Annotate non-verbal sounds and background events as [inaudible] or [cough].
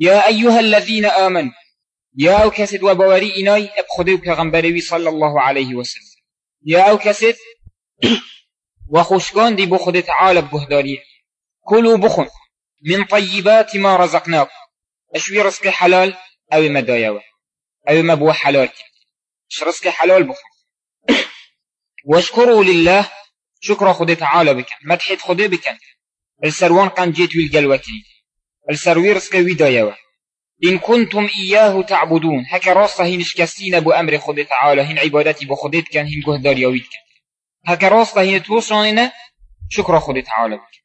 يا أيها الذين آمنوا يا أو كسد وبواري إناي أبخذوا كغنبروي صلى الله عليه وسلم. يا أو كسد [coughs] وخشكان دي بخد تعالى بهداري كلوا بخن من طيبات ما رزقناكم أشوي رزق حلال أو مدايوه أو مبو حلال اش رزق حلال بخن [coughs] واشكروا لله شكر خد تعالى بك مدحت خد بك السروان قان جيت والقلوكي السروي رزق ويدايوه إن كنتم إياه تعبدون. هكا راستا هين شكستين أبو أمر خد تعالى. هين عبادتي بخدت كان هين قهدار يويد كان. هكا راستا هين توصاننا شكر خد تعالى بك.